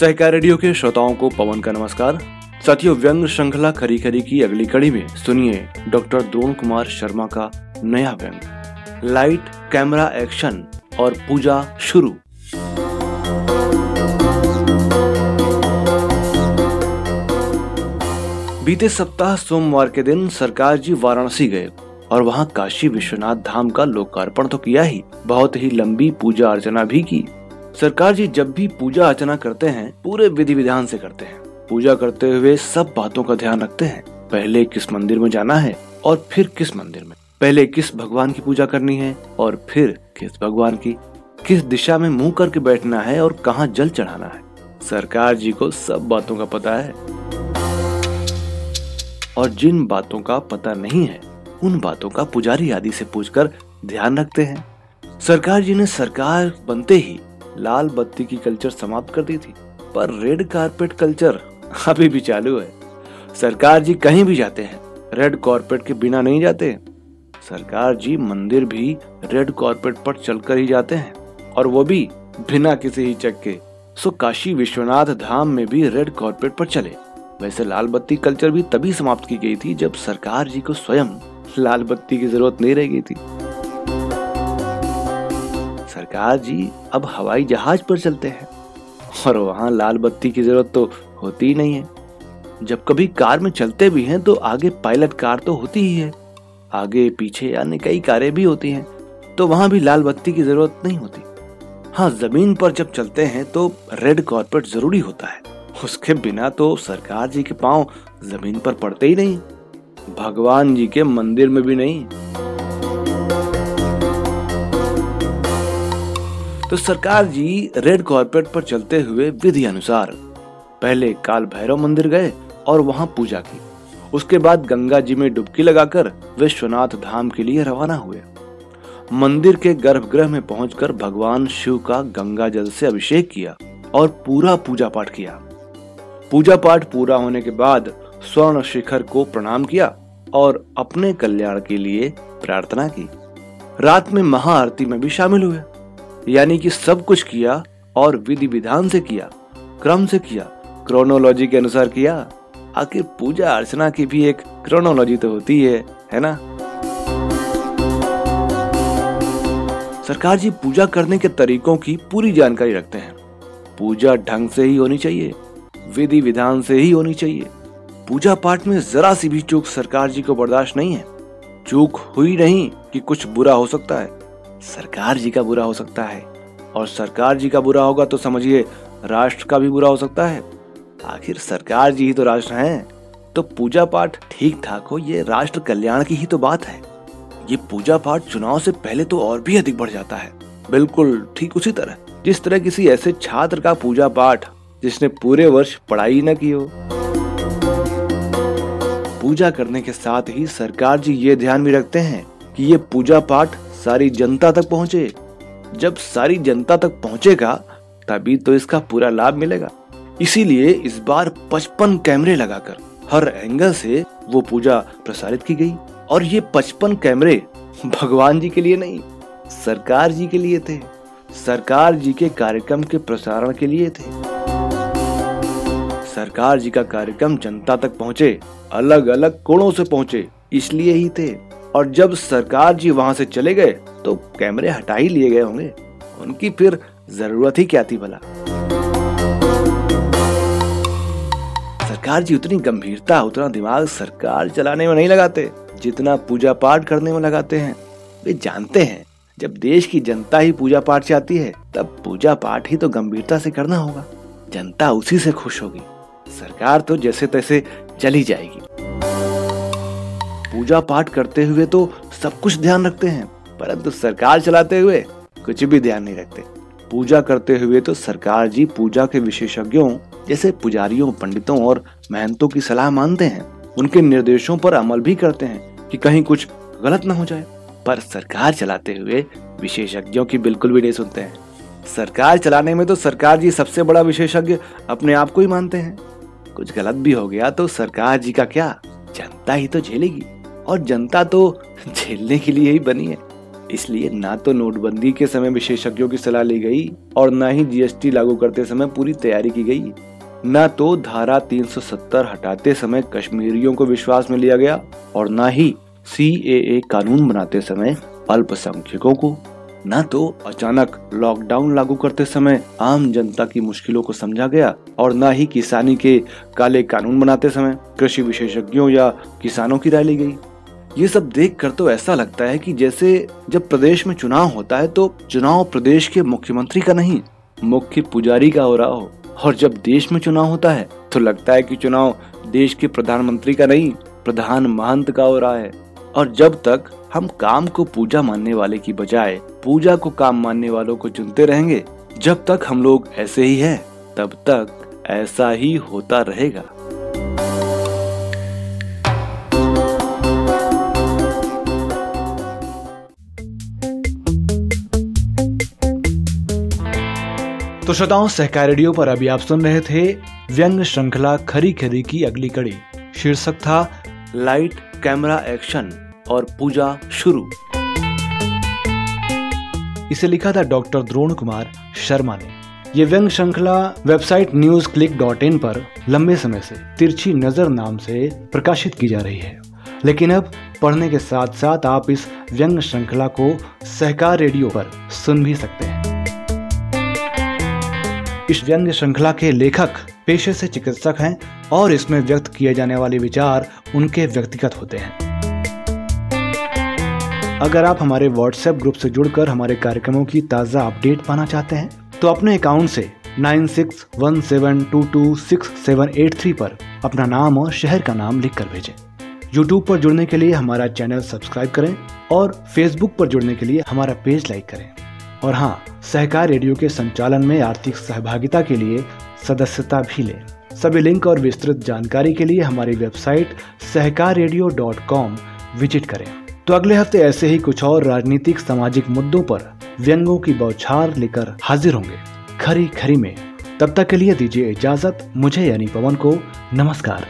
सहकार radio के श्रोताओं को पवन का नमस्कार। साथियों व्यंग श्रृंखला खरी खरी की अगली कड़ी में सुनिए डॉक्टर द्रोण कुमार शर्मा का नया व्यंग लाइट, कैमरा एक्शन और पूजा शुरू। बीते सप्ताह सोमवार के दिन सरकार जी वाराणसी गए और वहाँ काशी विश्वनाथ धाम का लोकार्पण तो किया ही। बहुत ही लंबी पूजा अर्चना भी की। सरकार जी जब भी पूजा अर्चना करते हैं, पूरे विधि विधान से करते हैं। पूजा करते हुए सब बातों का ध्यान रखते हैं। पहले किस मंदिर में जाना है और फिर किस मंदिर में। पहले किस भगवान की पूजा करनी है और फिर किस भगवान की, किस दिशा में मुँह करके बैठना है और कहाँ जल चढ़ाना है। सरकार जी को सब बातों का पता है। और जिन बातों का पता नहीं है, उन बातों का पुजारी आदि से पूछकर ध्यान रखते हैं। सरकार जी ने सरकार बनते ही लाल बत्ती की कल्चर समाप्त कर दी थी, पर रेड कारपेट कल्चर अभी भी चालू है। सरकार जी कहीं भी जाते हैं, रेड कारपेट के बिना नहीं जाते सरकार जी मंदिर भी रेड कारपेट पर चलकर ही जाते हैं, और वो भी बिना किसी ही चक के। सो काशी विश्वनाथ धाम में भी रेड कारपेट पर चले। वैसे लाल बत्ती कल्चर भी तभी समाप्त की गई थी जब सरकार जी को स्वयं लाल बत्ती की ज़रूरत नहीं रह गई थी। सरकार जी, अब हवाई जहाज़ पर चलते हैं। और वहाँ लाल बत्ती की ज़रूरत तो होती ही नहीं है। जब कभी कार में चलते भी हैं तो आगे पायलट कार तो होती ही है। आगे पीछे अन्य कई कारें भी होती हैं तो वहाँ भी लाल बत्ती की ज़रूरत नहीं होती। हाँ ज़मीन पर जब चलते हैं तो रेड कॉर्पेट ज़रूरी होता है। उसके बिना तो सरकार जी के पाँव ज़मीन पर पड़ते ही नहीं। भगवान जी के मंदिर में भी नहीं। तो सरकार जी रेड कॉर्पेट पर चलते हुए विधि अनुसार पहले काल भैरव मंदिर गए और वहाँ पूजा की। उसके बाद गंगा जी में डुबकी लगाकर विश्वनाथ धाम के लिए रवाना हुए। मंदिर के गर्भगृह में पहुंचकर भगवान शिव का गंगा जल से अभिषेक किया और पूरा पूजा पाठ किया। पूजा पाठ पूरा होने के बाद स्वर्ण शिखर को प्रणाम किया और अपने कल्याण के लिए प्रार्थना की। रात में महाआरती में भी शामिल हुए। यानी कि सब कुछ किया और विधि विधान से किया, क्रम से किया क्रोनोलॉजी के अनुसार किया। आखिर पूजा अर्चना की भी एक क्रोनोलॉजी तो होती है है ना? सरकार जी पूजा करने के तरीकों की पूरी जानकारी रखते हैं। पूजा ढंग से ही होनी चाहिए, विधि विधान से ही होनी चाहिए। पूजा पाठ में जरा सी भी चूक सरकार जी को बर्दाश्त नहीं है। चूक हुई नहीं कि कुछ बुरा हो सकता है। सरकार जी का बुरा हो सकता है। और सरकार जी का बुरा होगा तो समझिए, राष्ट्र का भी बुरा हो सकता है। आखिर सरकार जी ही तो राष्ट्र हैं। तो पूजा पाठ ठीक ठाक हो, ये राष्ट्र कल्याण की ही तो बात है। ये पूजा पाठ चुनाव से पहले तो और भी अधिक बढ़ जाता है। बिल्कुल ठीक उसी तरह। जिस तरह किसी ऐसे छात्र का पूजा पाठ जिसने पूरे वर्ष पढ़ाई न की हो। पूजा करने के साथ ही सरकार जी ये ध्यान भी रखते हैं कि ये पूजा पाठ सारी जनता तक पहुँचे। जब सारी जनता तक पहुंचेगा, तभी तो इसका पूरा लाभ मिलेगा। इसीलिए इस बार 55 कैमरे लगाकर, हर एंगल से वो पूजा प्रसारित की गई। और ये 55 कैमरे भगवान जी के लिए नहीं, सरकार जी के लिए थे। सरकार जी के कार्यक्रम के प्रसारण के लिए थे। सरकार जी का कार्यक्रम जनता तक पहुँचे अलग अलग कोणों से पहुँचे, इसलिए ही थे। और जब सरकार जी वहाँ से चले गए तो कैमरे हटा ही लिए गए होंगे। उनकी फिर ज़रूरत ही क्या थी भला? सरकार जी उतनी गंभीरता, उतना दिमाग सरकार चलाने में नहीं लगाते, जितना पूजा पाठ करने में लगाते हैं। वे जानते हैं, जब देश की जनता ही पूजा पाठ चाहती है, तब पूजा पाठ ही तो गंभीरता से करना होगा। जनता उसी से खुश होगी। सरकार तो जैसे तैसे चली जाएगी। पूजा पाठ करते हुए तो सब कुछ ध्यान रखते हैं, परंतु सरकार चलाते हुए कुछ भी ध्यान नहीं रखते। पूजा करते हुए तो सरकार जी पूजा के विशेषज्ञों, जैसे पुजारियों, पंडितों और महंतों की सलाह मानते हैं। उनके निर्देशों पर अमल भी करते हैं कि कहीं कुछ गलत न हो जाए। पर सरकार चलाते हुए विशेषज्ञों की बिल्कुल भी नहीं सुनते हैं। सरकार चलाने में तो सरकार जी सबसे बड़ा विशेषज्ञ अपने आप को ही मानते हैं। कुछ गलत भी हो गया तो सरकार जी का क्या? जनता ही तो झेलेगी। और जनता तो झेलने के लिए ही बनी है। इसलिए ना तो नोटबंदी के समय विशेषज्ञों की सलाह ली गई और न ही जीएसटी लागू करते समय पूरी तैयारी की गई। न तो धारा 370 हटाते समय कश्मीरियों को विश्वास में लिया गया और न ही सी कानून बनाते समय अल्पसंख्यकों को। न तो अचानक लॉकडाउन लागू करते समय आम जनता की मुश्किलों को समझा गया और न ही किसानी के काले कानून बनाते समय कृषि विशेषज्ञों या किसानों की राय ली गई। ये सब देख कर तो ऐसा लगता है कि जैसे जब प्रदेश में चुनाव होता है तो चुनाव प्रदेश के मुख्यमंत्री का नहीं, मुख्य पुजारी का हो रहा हो। और जब देश में चुनाव होता है तो लगता है कि चुनाव देश के प्रधानमंत्री का नहीं, प्रधान महंत का हो रहा है। और जब तक हम काम को पूजा मानने वाले की बजाय पूजा को काम मानने वालों को चुनते रहेंगे, जब तक हम लोग ऐसे ही हैं, तब तक ऐसा ही होता रहेगा। तो श्रोताओं, सहकार रेडियो पर अभी आप सुन रहे थे व्यंग श्रृंखला खरी खरी की अगली कड़ी। शीर्षक था, लाइट, कैमरा एक्शन और पूजा शुरू। इसे लिखा था डॉक्टर द्रोण कुमार शर्मा ने। ये व्यंग श्रृंखला website news click dot in पर लंबे समय से तिरछी नज़र नाम से प्रकाशित की जा रही है। लेकिन अब पढ़ने के साथ साथ आप इस व्यंग श्रृंखला को सहकार रेडियो पर सुन भी सकते हैं। इस व्यंग्य श्रृंखला के लेखक, पेशे से चिकित्सक हैं और इसमें व्यक्त किए जाने वाले विचार उनके व्यक्तिगत होते हैं। अगर आप हमारे व्हाट्सएप ग्रुप से जुड़कर हमारे कार्यक्रमों की ताज़ा अपडेट पाना चाहते हैं तो अपने अकाउंट से 9617226783 पर अपना नाम और शहर का नाम लिख कर भेजें। यूट्यूब पर जुड़ने के लिए हमारा चैनल सब्सक्राइब करें और फेसबुक पर जुड़ने के लिए हमारा पेज लाइक करें। और हाँ सहकार रेडियो के संचालन में आर्थिक सहभागिता के लिए सदस्यता भी लें। सभी लिंक और विस्तृत जानकारी के लिए हमारी website Sahakar radio dot com visit करें। तो अगले हफ़्ते ऐसे ही कुछ और राजनीतिक सामाजिक मुद्दों पर व्यंगों की बौछार लेकर हाजिर होंगे। खरी खरी में। तब तक के लिए दीजिए इजाज़त। मुझे यानी पवन को नमस्कार।